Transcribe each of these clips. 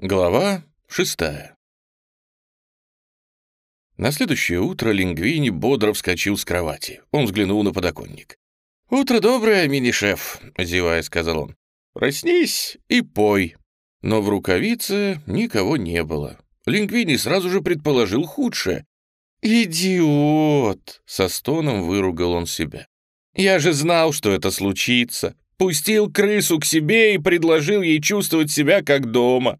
Глава шестая. На следующее утро Лингвини бодро вскочил с кровати. Он взглянул на подоконник. «Утро доброе, мини-шеф», — зевая сказал он. «Проснись и пой». Но в рукавице никого не было. Лингвини сразу же предположил худшее. «Идиот!» — со стоном выругал он себя. «Я же знал, что это случится. Пустил крысу к себе и предложил ей чувствовать себя как дома.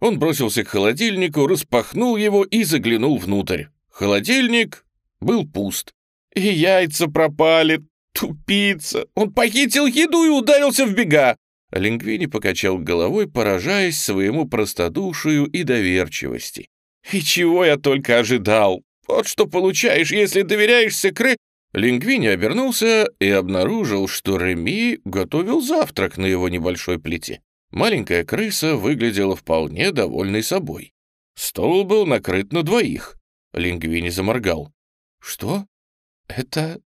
Он бросился к холодильнику, распахнул его и заглянул внутрь. Холодильник был пуст. И яйца пропали. Тупица. Он похитил еду и ударился в бега. Лингвини покачал головой, поражаясь своему простодушию и доверчивости. «И чего я только ожидал! Вот что получаешь, если доверяешься кры...» Лингвини обернулся и обнаружил, что Реми готовил завтрак на его небольшой плите. Маленькая крыса выглядела вполне довольной собой. Стол был накрыт на двоих. Лингвини заморгал. «Что? Это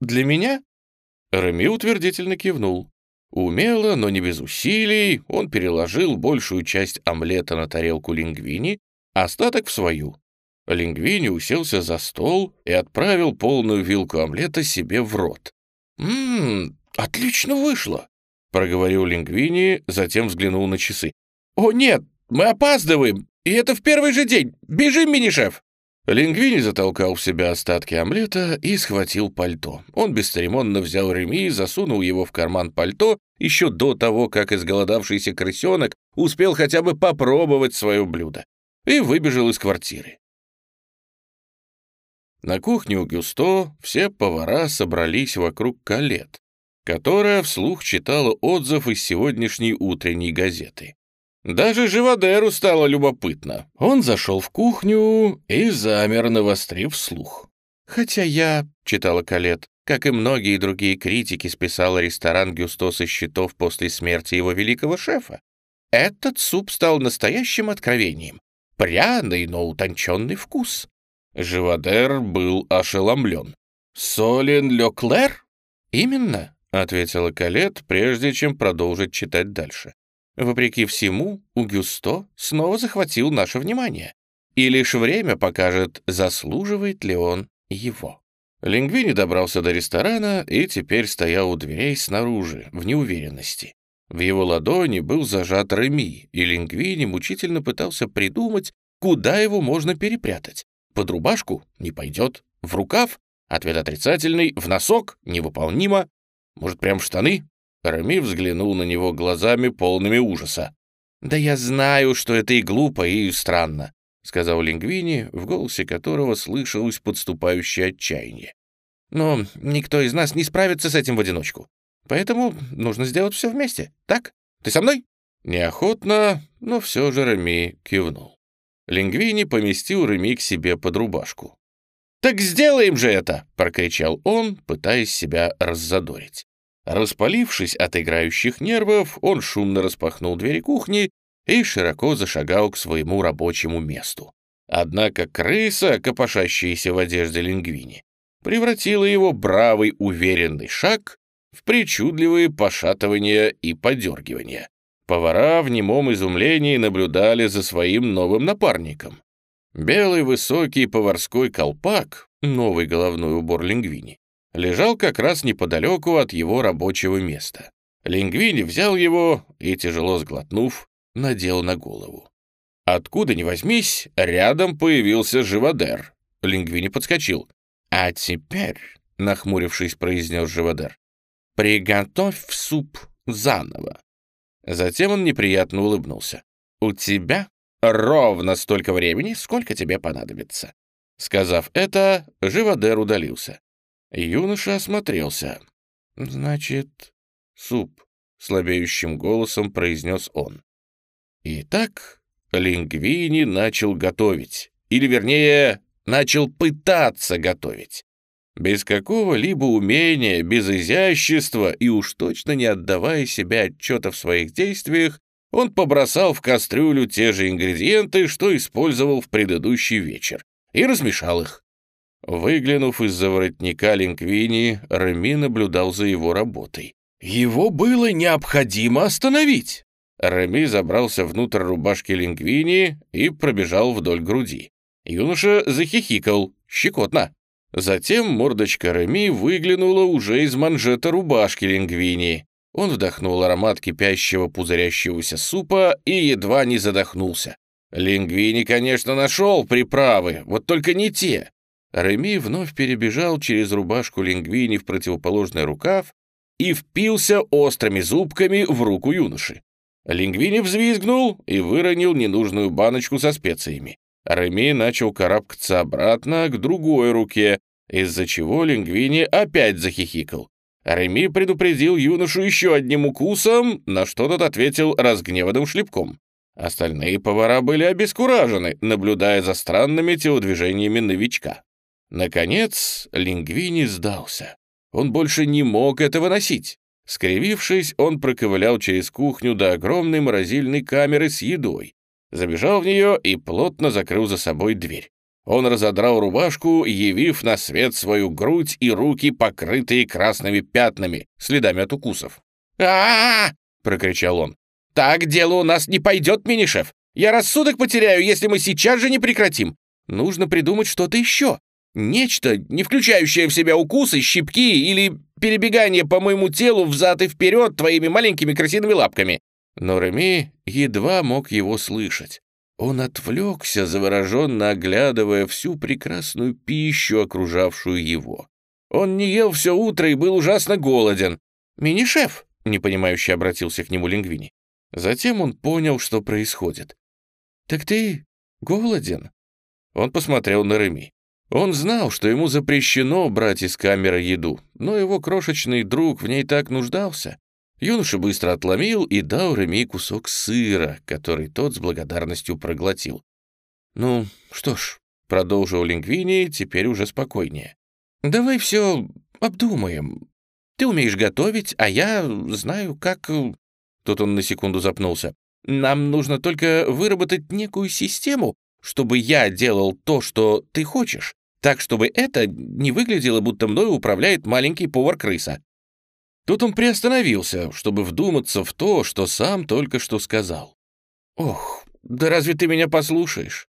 для меня?» Реми утвердительно кивнул. Умело, но не без усилий, он переложил большую часть омлета на тарелку лингвини, остаток в свою. Лингвини уселся за стол и отправил полную вилку омлета себе в рот. «Ммм, отлично вышло!» Проговорил Лингвини, затем взглянул на часы. «О, нет, мы опаздываем, и это в первый же день! Бежим, мини-шеф!» Лингвини затолкал в себя остатки омлета и схватил пальто. Он бесцеремонно взял Реми, засунул его в карман пальто еще до того, как изголодавшийся крысенок успел хотя бы попробовать свое блюдо, и выбежал из квартиры. На кухне у Гюсто все повара собрались вокруг Калет, которая вслух читала отзыв из сегодняшней утренней газеты. Даже Живодеру стало любопытно. Он зашел в кухню и замер, навострив слух. «Хотя я», — читала Калет, как и многие другие критики, списала ресторан Гюсто со счетов после смерти его великого шефа. Этот суп стал настоящим откровением. Пряный, но утонченный вкус. Живодер был ошеломлен. «Солен Леклер?» «Именно. — ответила Калет, прежде чем продолжить читать дальше. «Вопреки всему, у Гюсто снова захватил наше внимание, и лишь время покажет, заслуживает ли он его». Лингвини добрался до ресторана и теперь стоял у дверей снаружи, в неуверенности. В его ладони был зажат Реми, и Лингвини мучительно пытался придумать, куда его можно перепрятать. Под рубашку — не пойдет, в рукав — ответ отрицательный, в носок — невыполнимо, может, прям штаны?» Рами взглянул на него глазами, полными ужаса. «Да я знаю, что это и глупо, и странно», — сказал Лингвини, в голосе которого слышалось подступающее отчаяние. «Но никто из нас не справится с этим в одиночку. Поэтому нужно сделать все вместе, так? Ты со мной?» Неохотно, но все же Реми кивнул. Лингвини поместил Реми к себе под рубашку. «Так сделаем же это!» — прокричал он, пытаясь себя раззадорить. Распалившись от играющих нервов, он шумно распахнул двери кухни и широко зашагал к своему рабочему месту. Однако крыса, копошащаяся в одежде лингвини, превратила его бравый уверенный шаг в причудливые пошатывания и подергивания. Повара в немом изумлении наблюдали за своим новым напарником. Белый высокий поварской колпак, новый головной убор Лингвини, лежал как раз неподалеку от его рабочего места. Лингвини взял его и, тяжело сглотнув, надел на голову. Откуда ни возьмись, рядом появился живодер. Лингвини подскочил. «А теперь», — нахмурившись, произнес живодер, «приготовь суп заново». Затем он неприятно улыбнулся. «У тебя ровно столько времени, сколько тебе понадобится». Сказав это, Живодер удалился. Юноша осмотрелся. «Значит, суп», — слабеющим голосом произнес он. Итак, Лингвини начал готовить, или, вернее, начал пытаться готовить. Без какого-либо умения, без изящества и уж точно не отдавая себе отчета в своих действиях, он побросал в кастрюлю те же ингредиенты, что использовал в предыдущий вечер, и размешал их. Выглянув из-за воротника Линквини, Реми наблюдал за его работой. Его было необходимо остановить. Реми забрался внутрь рубашки Лингвини и пробежал вдоль груди. Юноша захихикал, щекотно. Затем мордочка Реми выглянула уже из манжета рубашки Лингвини. Он вдохнул аромат кипящего пузырящегося супа и едва не задохнулся. Лингвини, конечно, нашел приправы, вот только не те. Реми вновь перебежал через рубашку Лингвини в противоположный рукав и впился острыми зубками в руку юноши. Лингвини взвизгнул и выронил ненужную баночку со специями. Реми начал карабкаться обратно к другой руке, из-за чего Лингвини опять захихикал. Реми предупредил юношу еще одним укусом, на что тот ответил разгневанным шлепком. Остальные повара были обескуражены, наблюдая за странными телодвижениями новичка. Наконец, Лингвини сдался. Он больше не мог этого носить. Скривившись, он проковылял через кухню до огромной морозильной камеры с едой, забежал в нее и плотно закрыл за собой дверь. Он разодрал рубашку, явив на свет свою грудь и руки, покрытые красными пятнами, следами от укусов. а, -а, -а прокричал он. «Так дело у нас не пойдет, мини-шеф! Я рассудок потеряю, если мы сейчас же не прекратим! Нужно придумать что-то еще! Нечто, не включающее в себя укусы, щипки или перебегание по моему телу взад и вперед твоими маленькими красивыми лапками!» Но Реми едва мог его слышать. Он отвлекся, завороженно оглядывая всю прекрасную пищу, окружавшую его. Он не ел все утро и был ужасно голоден. «Мини-шеф!» — непонимающе обратился к нему Лингвини. Затем он понял, что происходит. «Так ты голоден?» Он посмотрел на Реми. Он знал, что ему запрещено брать из камеры еду, но его крошечный друг в ней так нуждался. Юноша быстро отломил и дал Реми кусок сыра, который тот с благодарностью проглотил. «Ну, что ж», — продолжил Лингвини, теперь уже спокойнее. «Давай все обдумаем. Ты умеешь готовить, а я знаю, как...» Тут он на секунду запнулся. «Нам нужно только выработать некую систему, чтобы я делал то, что ты хочешь, так, чтобы это не выглядело, будто мною управляет маленький повар-крыса. Тут он приостановился, чтобы вдуматься в то, что сам только что сказал. «Ох, да разве ты меня послушаешь?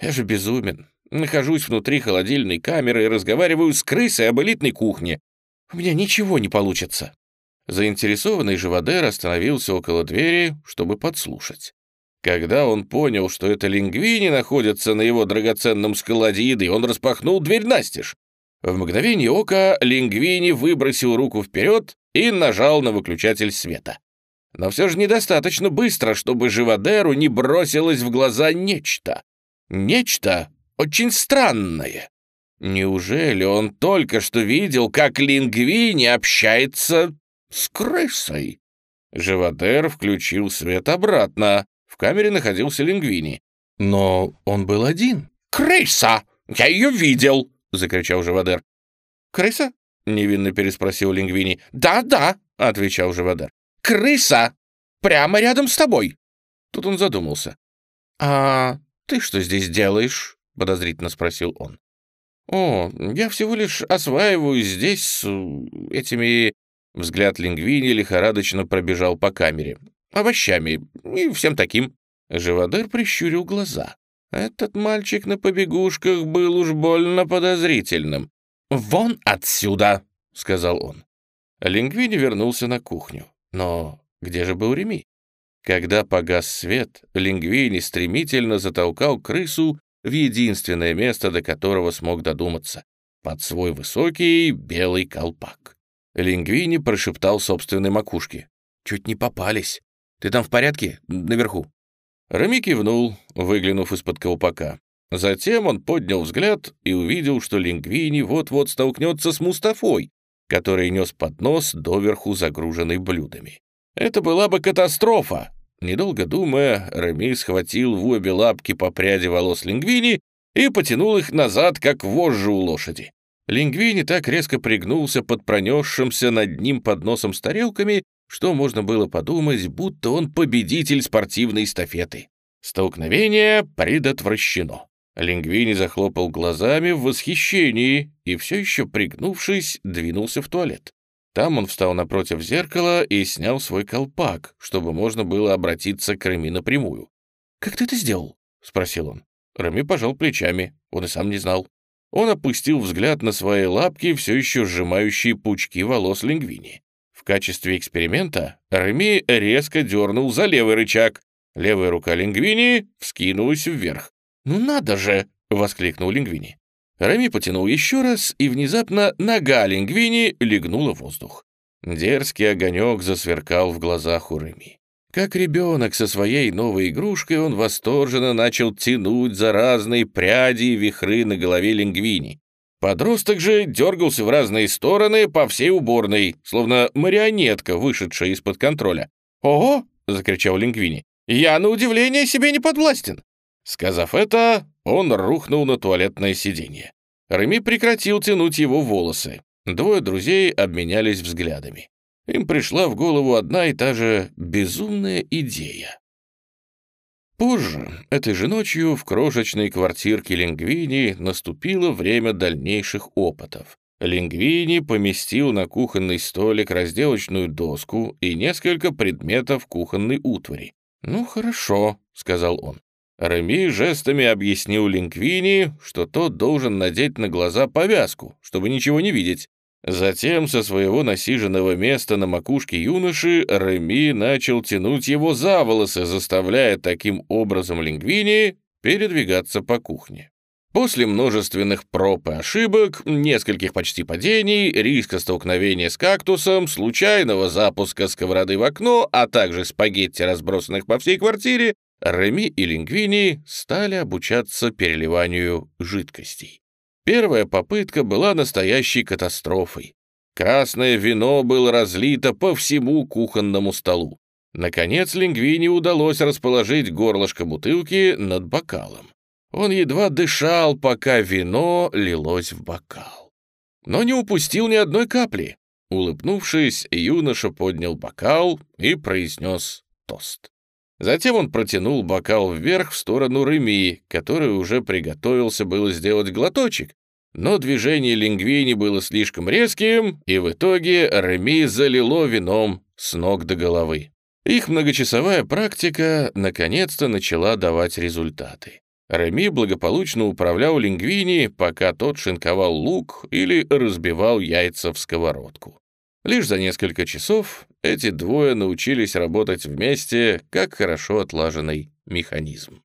Я же безумен. Нахожусь внутри холодильной камеры и разговариваю с крысой об элитной кухне. У меня ничего не получится». Заинтересованный Живодер остановился около двери, чтобы подслушать. Когда он понял, что это лингвини находятся на его драгоценном складе еды, он распахнул дверь настежь. В мгновение ока Лингвини выбросил руку вперед и нажал на выключатель света. Но все же недостаточно быстро, чтобы Живодеру не бросилось в глаза нечто. Нечто очень странное. Неужели он только что видел, как Лингвини общается с крысой? Живодер включил свет обратно. В камере находился Лингвини. Но он был один. «Крыса! Я ее видел!» — закричал Живодер. «Крыса?» — невинно переспросил Лингвини. «Да-да», — отвечал Живодер. «Крыса! Прямо рядом с тобой!» Тут он задумался. «А ты что здесь делаешь?» — подозрительно спросил он. «О, я всего лишь осваиваюсь здесь с этими...» Взгляд Лингвини лихорадочно пробежал по камере. «Овощами и всем таким». Живодер прищурил глаза. Этот мальчик на побегушках был уж больно подозрительным. «Вон отсюда!» — сказал он. Лингвини вернулся на кухню. Но где же был Реми? Когда погас свет, Лингвини стремительно затолкал крысу в единственное место, до которого смог додуматься — под свой высокий белый колпак. Лингвини прошептал собственной макушке. «Чуть не попались. Ты там в порядке? Наверху?» Рами кивнул, выглянув из-под колпака. Затем он поднял взгляд и увидел, что Лингвини вот-вот столкнется с Мустафой, который нес поднос, доверху загруженный блюдами. Это была бы катастрофа. Недолго думая, Рами схватил в обе лапки по пряди волос Лингвини и потянул их назад, как вожжи у лошади. Лингвини так резко пригнулся под пронесшимся над ним подносом с тарелками, что можно было подумать, будто он победитель спортивной эстафеты. Столкновение предотвращено. Лингвини захлопал глазами в восхищении и, все еще пригнувшись, двинулся в туалет. Там он встал напротив зеркала и снял свой колпак, чтобы можно было обратиться к Реми напрямую. «Как ты это сделал?» — спросил он. Реми пожал плечами, он и сам не знал. Он опустил взгляд на свои лапки, все еще сжимающие пучки волос Лингвини. В качестве эксперимента Реми резко дернул за левый рычаг. Левая рука Лингвини вскинулась вверх. «Ну надо же!» — воскликнул Лингвини. Реми потянул еще раз, и внезапно нога Лингвини легнула в воздух. Дерзкий огонек засверкал в глазах у Реми. Как ребенок со своей новой игрушкой, он восторженно начал тянуть за разные пряди и вихры на голове Лингвини. Подросток же дергался в разные стороны по всей уборной, словно марионетка, вышедшая из-под контроля. «Ого!» — закричал Лингвини. «Я, на удивление, себе не подвластен!» Сказав это, он рухнул на туалетное сиденье. Реми прекратил тянуть его волосы. Двое друзей обменялись взглядами. Им пришла в голову одна и та же безумная идея. Позже, этой же ночью, в крошечной квартирке Лингвини наступило время дальнейших опытов. Лингвини поместил на кухонный столик разделочную доску и несколько предметов кухонной утвари. «Ну, хорошо», — сказал он. Реми жестами объяснил Лингвини, что тот должен надеть на глаза повязку, чтобы ничего не видеть. Затем со своего насиженного места на макушке юноши Реми начал тянуть его за волосы, заставляя таким образом Лингвини передвигаться по кухне. После множественных проб и ошибок, нескольких почти падений, риска столкновения с кактусом, случайного запуска сковороды в окно, а также спагетти, разбросанных по всей квартире, Реми и Лингвини стали обучаться переливанию жидкостей. Первая попытка была настоящей катастрофой. Красное вино было разлито по всему кухонному столу. Наконец Лингвини удалось расположить горлышко бутылки над бокалом. Он едва дышал, пока вино лилось в бокал. Но не упустил ни одной капли. Улыбнувшись, юноша поднял бокал и произнес тост. Затем он протянул бокал вверх в сторону Реми, который уже приготовился было сделать глоточек, но движение лингвини было слишком резким, и в итоге Реми залило вином с ног до головы. Их многочасовая практика наконец-то начала давать результаты. Реми благополучно управлял лингвини, пока тот шинковал лук или разбивал яйца в сковородку. Лишь за несколько часов эти двое научились работать вместе, как хорошо отлаженный механизм.